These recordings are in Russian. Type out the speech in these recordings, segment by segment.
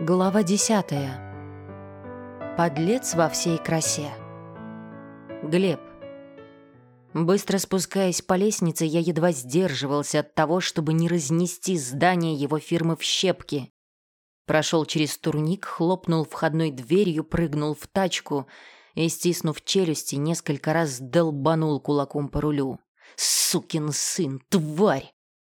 Глава десятая. Подлец во всей красе. Глеб. Быстро спускаясь по лестнице, я едва сдерживался от того, чтобы не разнести здание его фирмы в щепки. Прошел через турник, хлопнул входной дверью, прыгнул в тачку и, стиснув челюсти, несколько раз долбанул кулаком по рулю. «Сукин сын, тварь!»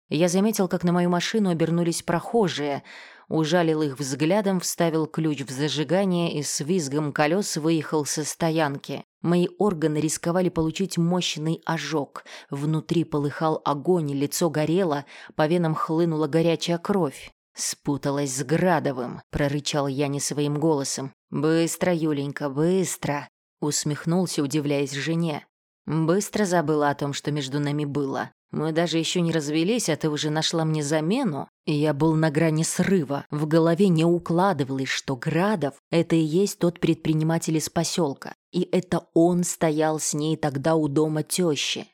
Я заметил, как на мою машину обернулись прохожие — ужалил их взглядом, вставил ключ в зажигание и с визгом колес выехал со стоянки. Мои органы рисковали получить мощный ожог. Внутри полыхал огонь, лицо горело, по венам хлынула горячая кровь. «Спуталась с Градовым», — прорычал я не своим голосом. «Быстро, Юленька, быстро!» — усмехнулся, удивляясь жене. Быстро забыла о том, что между нами было. Мы даже еще не развелись, а ты уже нашла мне замену. И я был на грани срыва. В голове не укладывалось, что Градов — это и есть тот предприниматель из поселка. И это он стоял с ней тогда у дома тещи.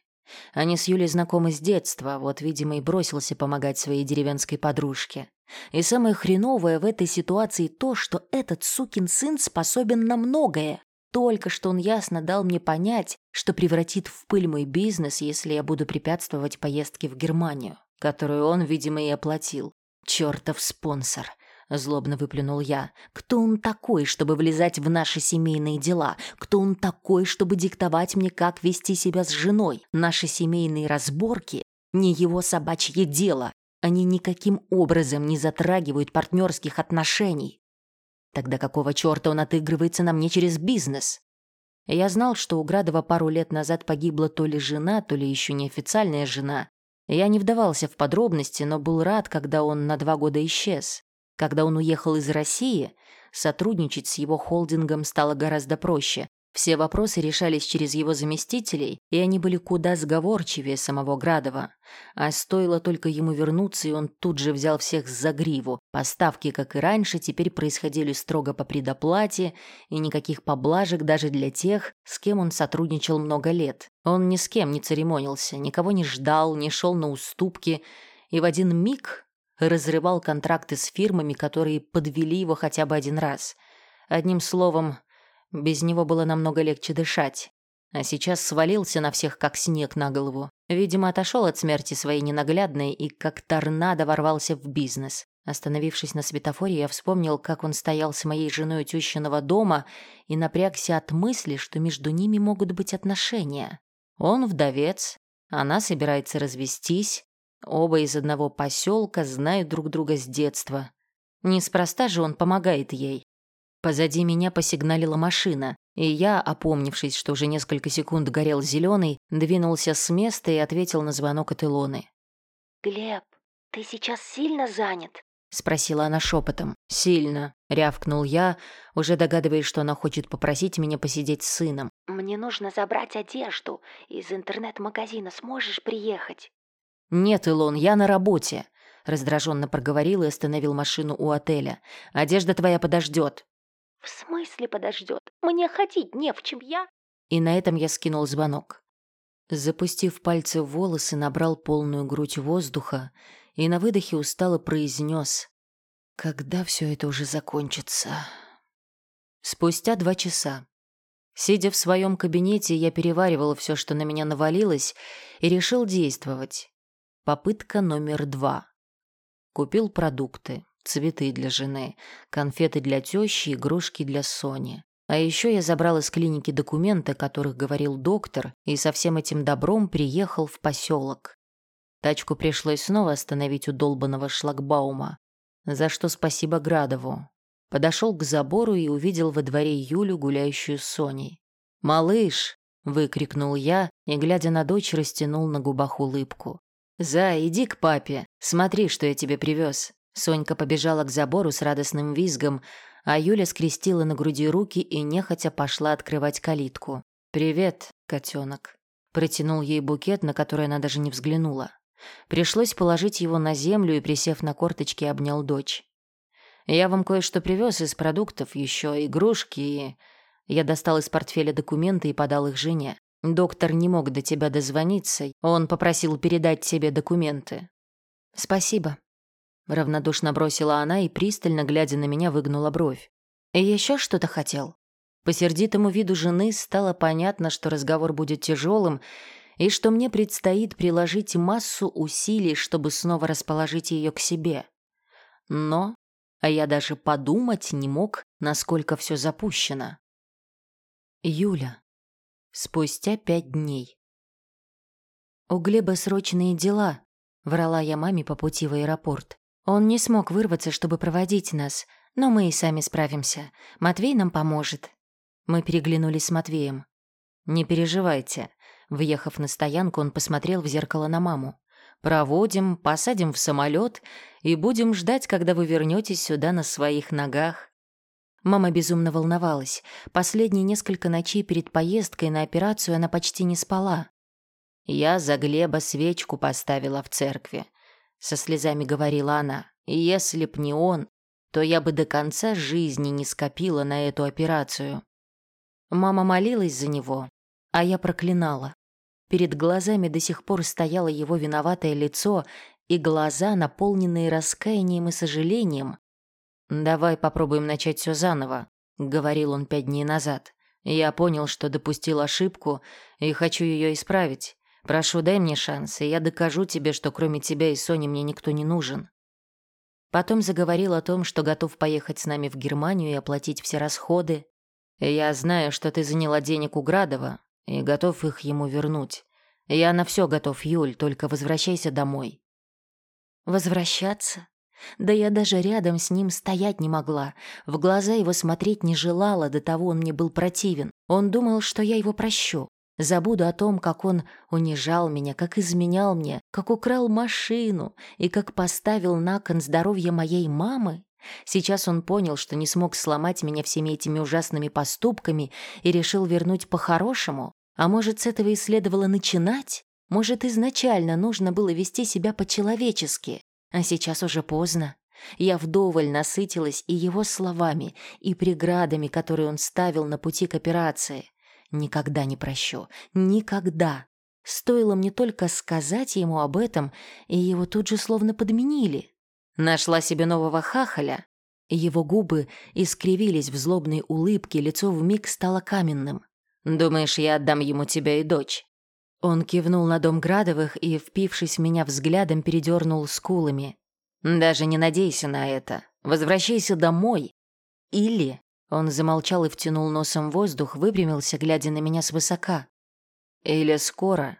Они с Юлей знакомы с детства, вот, видимо, и бросился помогать своей деревенской подружке. И самое хреновое в этой ситуации то, что этот сукин сын способен на многое. Только что он ясно дал мне понять, что превратит в пыль мой бизнес, если я буду препятствовать поездке в Германию, которую он, видимо, и оплатил. Чертов спонсор. Злобно выплюнул я. «Кто он такой, чтобы влезать в наши семейные дела? Кто он такой, чтобы диктовать мне, как вести себя с женой? Наши семейные разборки — не его собачье дело. Они никаким образом не затрагивают партнерских отношений. Тогда какого черта он отыгрывается на мне через бизнес? Я знал, что у Градова пару лет назад погибла то ли жена, то ли еще неофициальная жена. Я не вдавался в подробности, но был рад, когда он на два года исчез. Когда он уехал из России, сотрудничать с его холдингом стало гораздо проще. Все вопросы решались через его заместителей, и они были куда сговорчивее самого Градова. А стоило только ему вернуться, и он тут же взял всех за гриву. Поставки, как и раньше, теперь происходили строго по предоплате, и никаких поблажек даже для тех, с кем он сотрудничал много лет. Он ни с кем не церемонился, никого не ждал, не шел на уступки, и в один миг разрывал контракты с фирмами, которые подвели его хотя бы один раз. Одним словом, без него было намного легче дышать. А сейчас свалился на всех, как снег на голову. Видимо, отошел от смерти своей ненаглядной и как торнадо ворвался в бизнес. Остановившись на светофоре, я вспомнил, как он стоял с моей женой у тещиного дома и напрягся от мысли, что между ними могут быть отношения. Он вдовец, она собирается развестись, оба из одного поселка знают друг друга с детства. Неспроста же он помогает ей. Позади меня посигналила машина, и я, опомнившись, что уже несколько секунд горел зеленый, двинулся с места и ответил на звонок от Илоны. «Глеб, ты сейчас сильно занят?» — спросила она шепотом. «Сильно», — рявкнул я, уже догадываясь, что она хочет попросить меня посидеть с сыном. «Мне нужно забрать одежду. Из интернет-магазина сможешь приехать?» «Нет, Илон, я на работе», — раздраженно проговорил и остановил машину у отеля. «Одежда твоя подождет». «В смысле подождет? Мне ходить не в чем я...» И на этом я скинул звонок. Запустив пальцы в волосы, набрал полную грудь воздуха и на выдохе устало произнес «Когда все это уже закончится?» Спустя два часа. Сидя в своем кабинете, я переваривал все, что на меня навалилось, и решил действовать. Попытка номер два. Купил продукты. Цветы для жены, конфеты для тещи, игрушки для Сони. А еще я забрал из клиники документы, о которых говорил доктор, и со всем этим добром приехал в поселок. Тачку пришлось снова остановить у долбанного шлагбаума, за что спасибо Градову. Подошел к забору и увидел во дворе Юлю, гуляющую с Соней. «Малыш!» — выкрикнул я и, глядя на дочь, растянул на губах улыбку. «За, иди к папе, смотри, что я тебе привез». Сонька побежала к забору с радостным визгом, а Юля скрестила на груди руки и нехотя пошла открывать калитку. «Привет, котенок». Протянул ей букет, на который она даже не взглянула. Пришлось положить его на землю и, присев на корточки, обнял дочь. «Я вам кое-что привез из продуктов, еще игрушки и...» Я достал из портфеля документы и подал их жене. «Доктор не мог до тебя дозвониться. Он попросил передать тебе документы». «Спасибо», равнодушно бросила она и, пристально глядя на меня, выгнула бровь. «И еще что-то хотел?» По сердитому виду жены стало понятно, что разговор будет тяжелым, и что мне предстоит приложить массу усилий, чтобы снова расположить ее к себе. Но а я даже подумать не мог, насколько все запущено. Юля. Спустя пять дней. «У Глеба срочные дела», — врала я маме по пути в аэропорт. «Он не смог вырваться, чтобы проводить нас, но мы и сами справимся. Матвей нам поможет». Мы переглянулись с Матвеем. «Не переживайте». Въехав на стоянку, он посмотрел в зеркало на маму. «Проводим, посадим в самолет и будем ждать, когда вы вернетесь сюда на своих ногах». Мама безумно волновалась. Последние несколько ночей перед поездкой на операцию она почти не спала. «Я за Глеба свечку поставила в церкви», — со слезами говорила она. «Если б не он, то я бы до конца жизни не скопила на эту операцию». Мама молилась за него, а я проклинала. Перед глазами до сих пор стояло его виноватое лицо и глаза, наполненные раскаянием и сожалением. «Давай попробуем начать все заново», — говорил он пять дней назад. «Я понял, что допустил ошибку и хочу ее исправить. Прошу, дай мне шанс, и я докажу тебе, что кроме тебя и Сони мне никто не нужен». Потом заговорил о том, что готов поехать с нами в Германию и оплатить все расходы. «Я знаю, что ты заняла денег у Градова и готов их ему вернуть. Я на все готов, Юль, только возвращайся домой. Возвращаться? Да я даже рядом с ним стоять не могла. В глаза его смотреть не желала, до того он мне был противен. Он думал, что я его прощу. Забуду о том, как он унижал меня, как изменял мне, как украл машину и как поставил на кон здоровье моей мамы. Сейчас он понял, что не смог сломать меня всеми этими ужасными поступками и решил вернуть по-хорошему. А может, с этого и следовало начинать? Может, изначально нужно было вести себя по-человечески, а сейчас уже поздно. Я вдоволь насытилась и его словами, и преградами, которые он ставил на пути к операции. Никогда не прощу. Никогда. Стоило мне только сказать ему об этом, и его тут же словно подменили. Нашла себе нового хахаля. Его губы искривились в злобной улыбке, лицо вмиг стало каменным. «Думаешь, я отдам ему тебя и дочь?» Он кивнул на дом Градовых и, впившись в меня взглядом, передернул скулами. «Даже не надейся на это. Возвращайся домой. Или...» Он замолчал и втянул носом воздух, выпрямился, глядя на меня свысока. «Или скоро.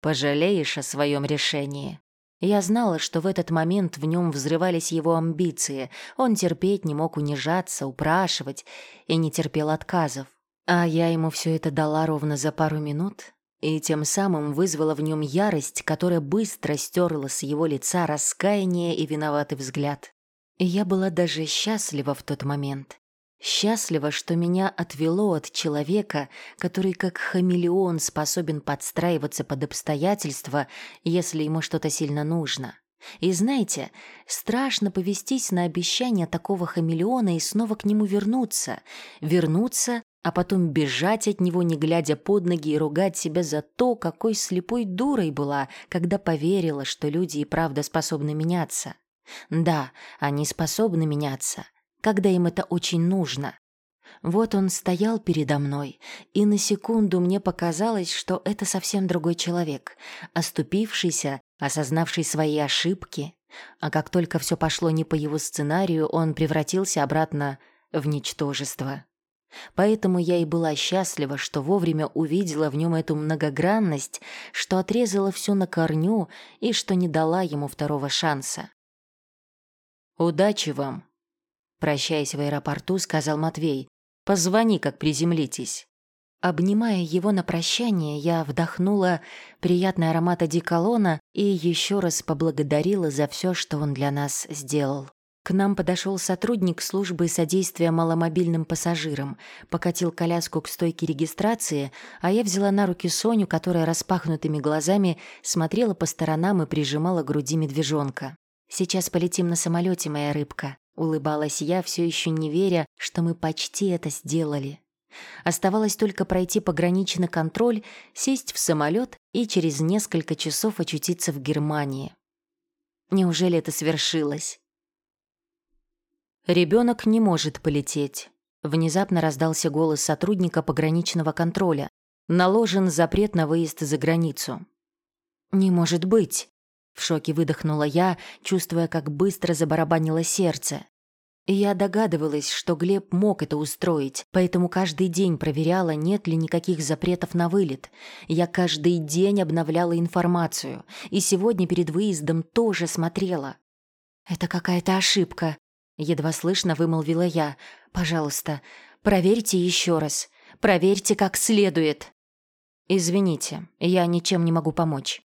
Пожалеешь о своем решении». Я знала, что в этот момент в нем взрывались его амбиции. Он терпеть не мог унижаться, упрашивать и не терпел отказов. А я ему все это дала ровно за пару минут, и тем самым вызвала в нем ярость, которая быстро стерла с его лица раскаяние и виноватый взгляд. Я была даже счастлива в тот момент. Счастлива, что меня отвело от человека, который как хамелеон способен подстраиваться под обстоятельства, если ему что-то сильно нужно. И знаете, страшно повестись на обещание такого хамелеона и снова к нему вернуться. Вернуться а потом бежать от него, не глядя под ноги, и ругать себя за то, какой слепой дурой была, когда поверила, что люди и правда способны меняться. Да, они способны меняться, когда им это очень нужно. Вот он стоял передо мной, и на секунду мне показалось, что это совсем другой человек, оступившийся, осознавший свои ошибки. А как только все пошло не по его сценарию, он превратился обратно в ничтожество. Поэтому я и была счастлива, что вовремя увидела в нем эту многогранность, что отрезала все на корню и что не дала ему второго шанса. «Удачи вам!» Прощаясь в аэропорту, сказал Матвей. «Позвони, как приземлитесь». Обнимая его на прощание, я вдохнула приятный аромат одеколона и еще раз поблагодарила за все, что он для нас сделал. К нам подошел сотрудник службы содействия маломобильным пассажирам, покатил коляску к стойке регистрации, а я взяла на руки Соню, которая распахнутыми глазами смотрела по сторонам и прижимала к груди медвежонка. «Сейчас полетим на самолете, моя рыбка», — улыбалась я, все еще не веря, что мы почти это сделали. Оставалось только пройти пограничный контроль, сесть в самолет и через несколько часов очутиться в Германии. Неужели это свершилось? Ребенок не может полететь. Внезапно раздался голос сотрудника пограничного контроля. Наложен запрет на выезд за границу. «Не может быть!» В шоке выдохнула я, чувствуя, как быстро забарабанило сердце. Я догадывалась, что Глеб мог это устроить, поэтому каждый день проверяла, нет ли никаких запретов на вылет. Я каждый день обновляла информацию, и сегодня перед выездом тоже смотрела. «Это какая-то ошибка», — едва слышно вымолвила я. «Пожалуйста, проверьте еще раз. Проверьте как следует». «Извините, я ничем не могу помочь».